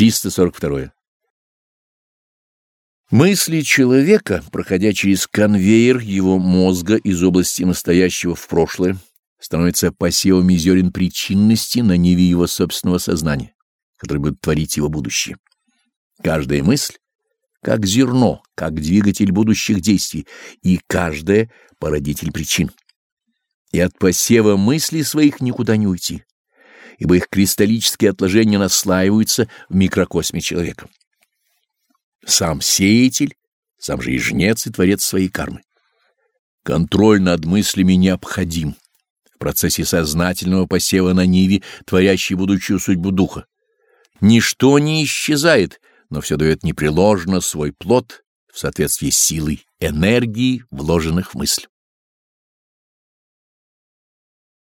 342. Мысли человека, проходя через конвейер его мозга из области настоящего в прошлое, становятся посевами зерен причинности на ниве его собственного сознания, который будет творить его будущее. Каждая мысль как зерно, как двигатель будущих действий, и каждая — породитель причин. И от посева мыслей своих никуда не уйти, ибо их кристаллические отложения наслаиваются в микрокосме человека. Сам сеятель, сам же и жнец и творец своей кармы. Контроль над мыслями необходим в процессе сознательного посева на ниве, творящей будущую судьбу духа. Ничто не исчезает, но все дает непреложно свой плод в соответствии с силой энергии, вложенных в мысль.